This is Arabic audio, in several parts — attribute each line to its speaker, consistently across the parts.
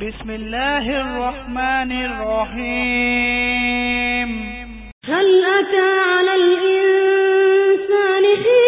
Speaker 1: بسم الله الرحمن الرحيم.
Speaker 2: هل أتى على الإنسان حين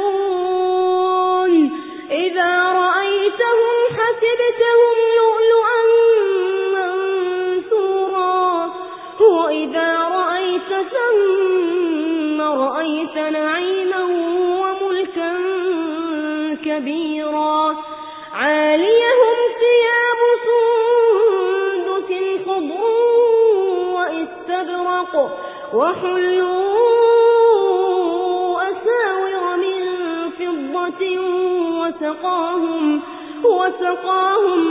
Speaker 2: رأيت نعيما وملكا كبيرا عاليهم ثياب سندس خضر واستبرق وحلوا أساور من فضة وسقاهم وسقاهم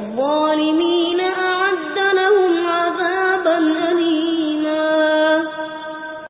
Speaker 2: والظالمين